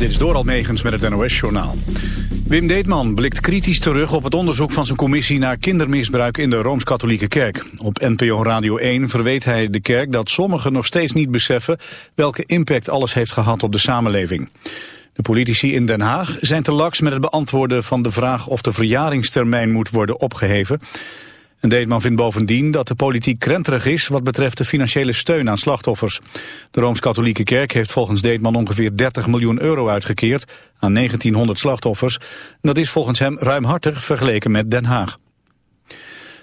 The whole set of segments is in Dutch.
Dit is Doral Megens met het NOS-journaal. Wim Deetman blikt kritisch terug op het onderzoek van zijn commissie naar kindermisbruik in de Rooms-Katholieke Kerk. Op NPO Radio 1 verweet hij de kerk dat sommigen nog steeds niet beseffen welke impact alles heeft gehad op de samenleving. De politici in Den Haag zijn te laks met het beantwoorden van de vraag of de verjaringstermijn moet worden opgeheven. En Deetman vindt bovendien dat de politiek krenterig is wat betreft de financiële steun aan slachtoffers. De Rooms-Katholieke Kerk heeft volgens Deetman ongeveer 30 miljoen euro uitgekeerd aan 1900 slachtoffers. Dat is volgens hem ruimhartig vergeleken met Den Haag.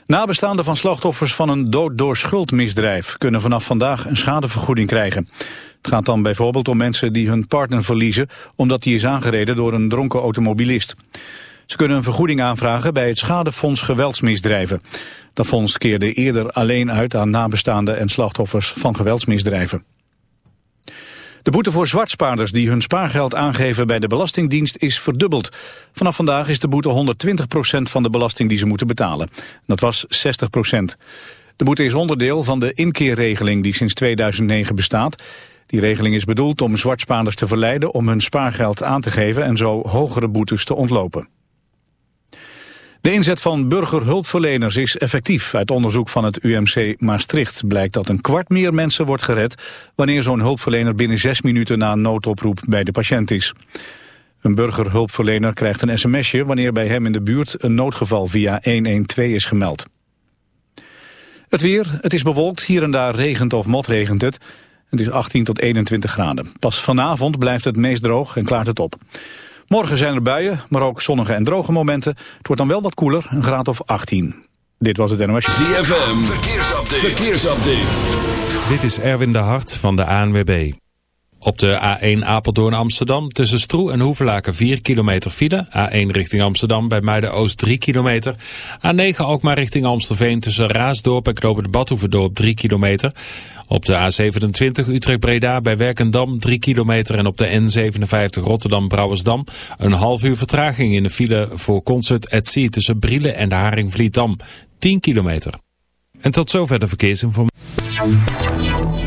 Nabestaanden van slachtoffers van een dood door schuldmisdrijf kunnen vanaf vandaag een schadevergoeding krijgen. Het gaat dan bijvoorbeeld om mensen die hun partner verliezen omdat die is aangereden door een dronken automobilist. Ze kunnen een vergoeding aanvragen bij het Schadefonds Geweldsmisdrijven. Dat fonds keerde eerder alleen uit aan nabestaanden en slachtoffers van geweldsmisdrijven. De boete voor zwartspaarders die hun spaargeld aangeven bij de Belastingdienst is verdubbeld. Vanaf vandaag is de boete 120% van de belasting die ze moeten betalen. Dat was 60%. De boete is onderdeel van de inkeerregeling die sinds 2009 bestaat. Die regeling is bedoeld om zwartspaarders te verleiden om hun spaargeld aan te geven en zo hogere boetes te ontlopen. De inzet van burgerhulpverleners is effectief. Uit onderzoek van het UMC Maastricht blijkt dat een kwart meer mensen wordt gered... wanneer zo'n hulpverlener binnen zes minuten na een noodoproep bij de patiënt is. Een burgerhulpverlener krijgt een sms'je wanneer bij hem in de buurt een noodgeval via 112 is gemeld. Het weer, het is bewolkt, hier en daar regent of motregent het. Het is 18 tot 21 graden. Pas vanavond blijft het meest droog en klaart het op. Morgen zijn er buien, maar ook zonnige en droge momenten. Het wordt dan wel wat koeler, een graad of 18. Dit was het NOS. ZFM, verkeersupdate. verkeersupdate. Dit is Erwin de Hart van de ANWB. Op de A1 Apeldoorn Amsterdam tussen Stroe en Hoevelaken 4 kilometer file. A1 richting Amsterdam bij Muiden-Oost 3 kilometer. A9 ook maar richting Amstelveen tussen Raasdorp en Knopen de Badhoevedorp 3 kilometer. Op de A27 Utrecht-Breda bij Werkendam 3 kilometer en op de N57 Rotterdam-Brouwersdam een half uur vertraging in de file voor Concert at Sea tussen Brielen en de Haringvlietdam 10 kilometer. En tot zover de verkeersinformatie.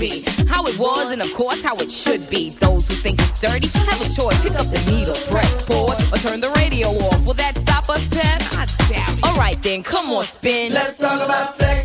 Be. How it was and of course how it should be. Those who think it's dirty have a choice. Pick up the needle, press pause, or turn the radio off. Will that stop us, Pep? I doubt it. Alright then, come on, spin. Let's talk about sex,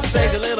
I say the little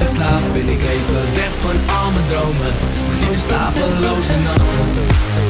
naast ik slaap ben ik even weg van al mijn dromen. Ik heb slapeloze nachten.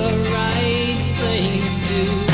The right thing to do.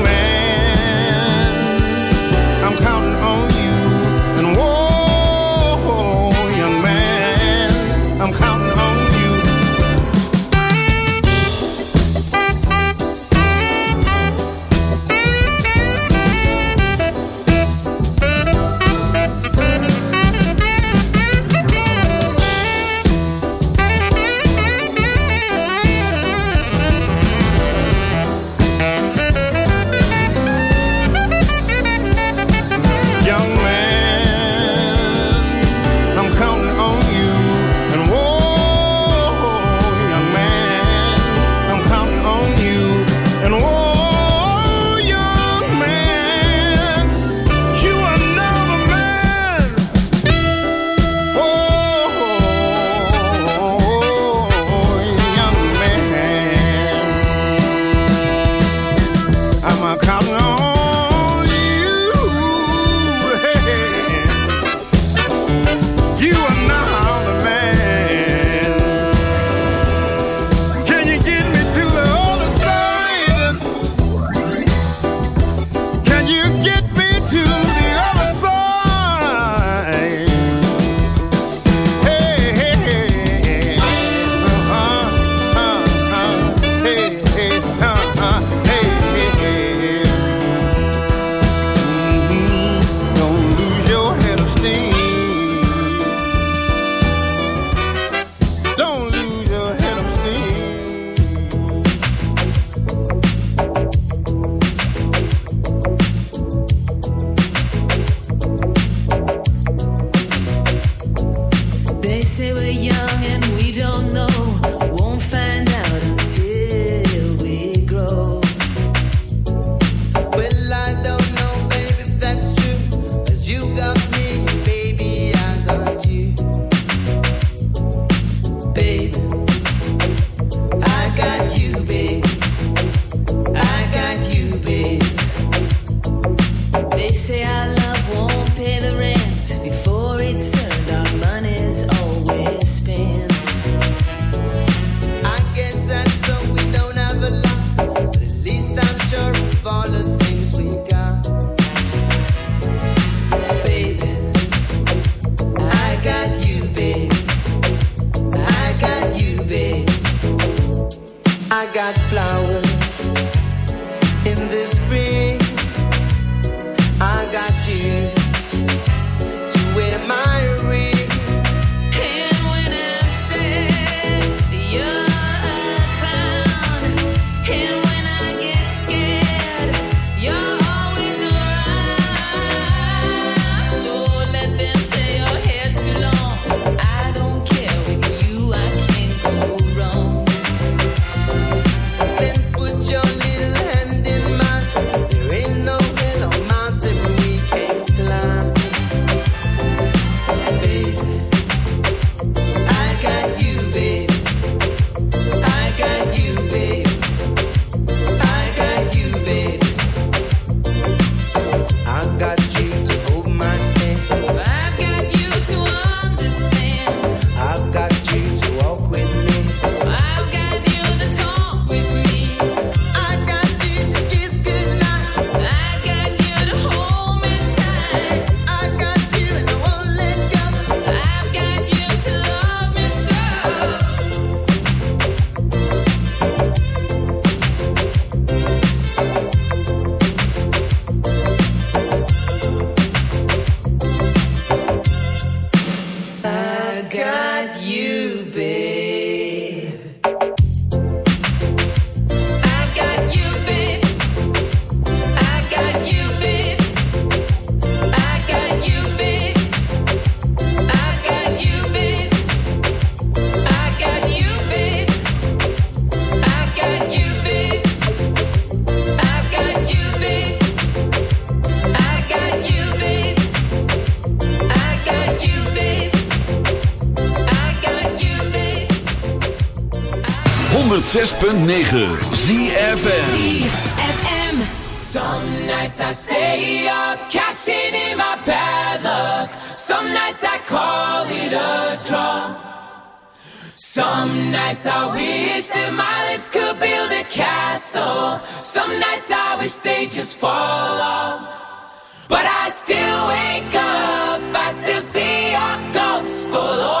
106.9 ZFN Some nights I stay up, cashing in my bad luck. Some nights I call it a draw. Some nights I wish that my lips could build a castle. Some nights I wish they just fall off. But I still wake up, I still see a ghost. Oh Lord.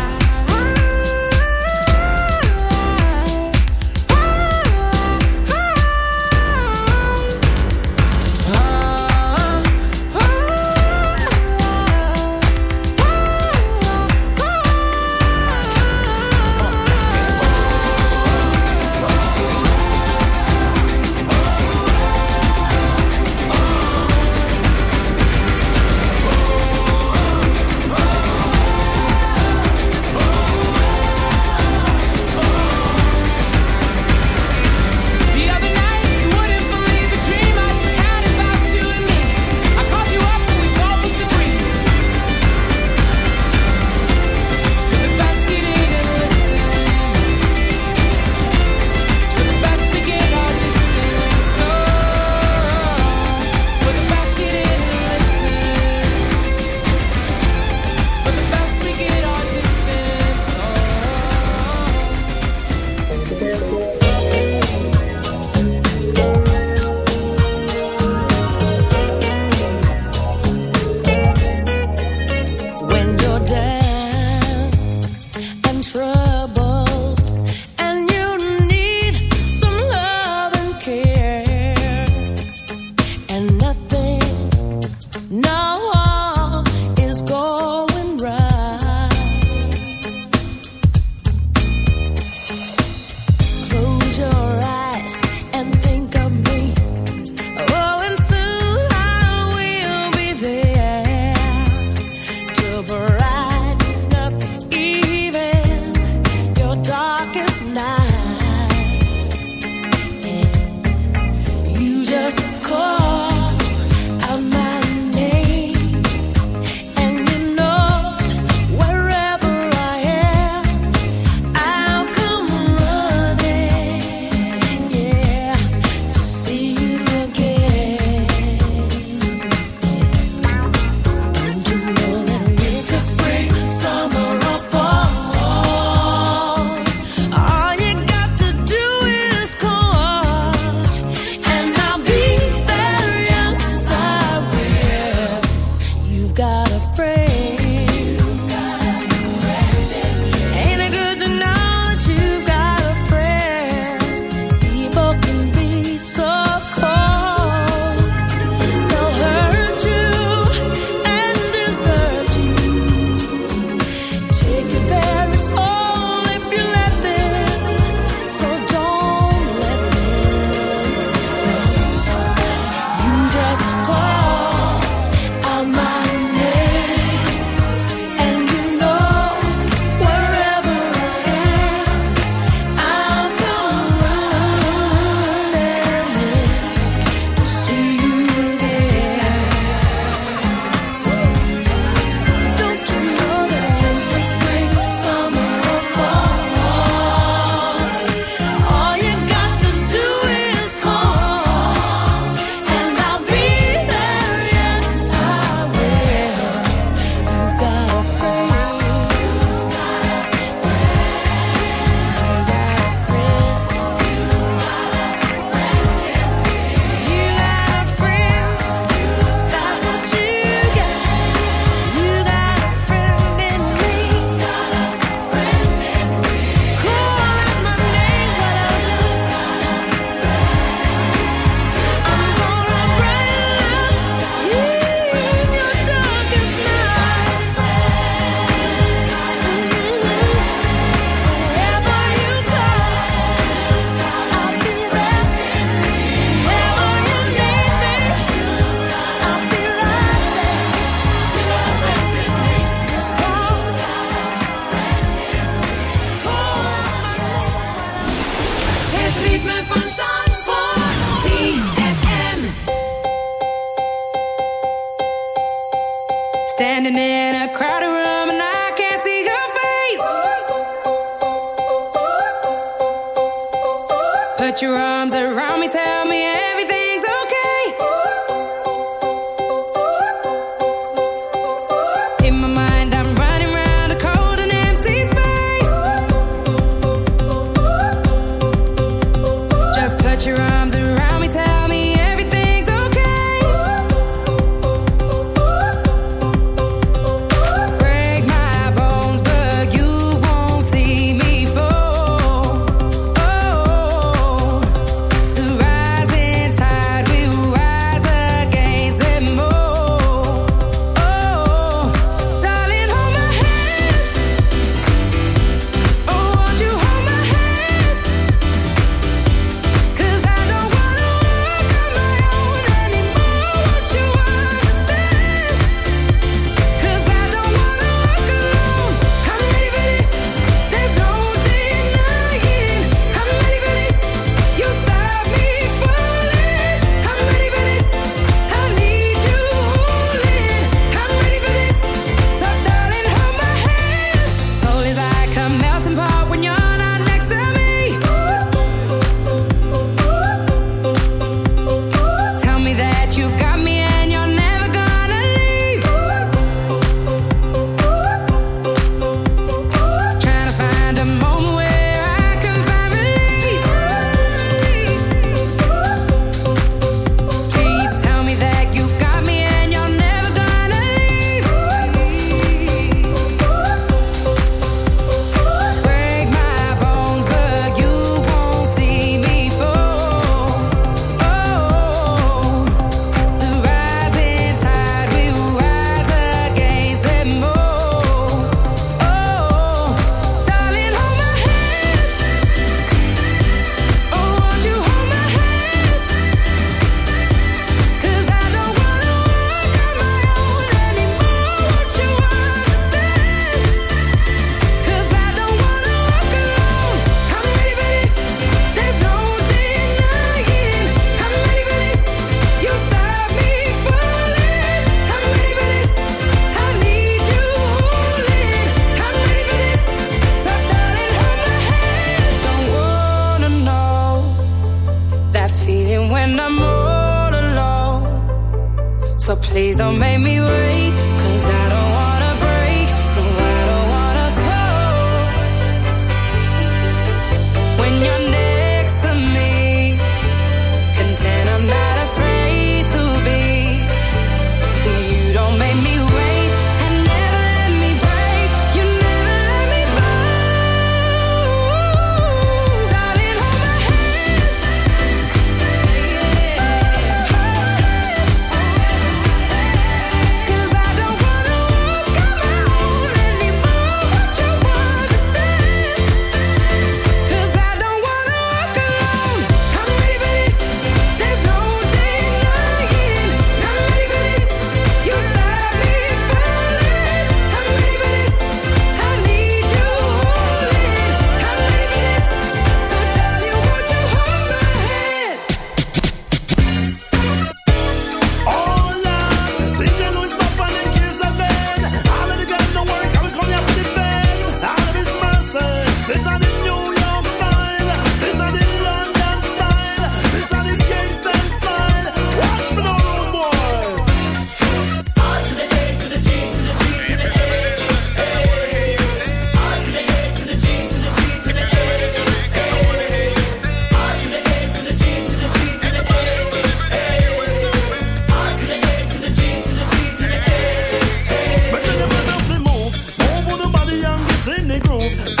i'm Yeah.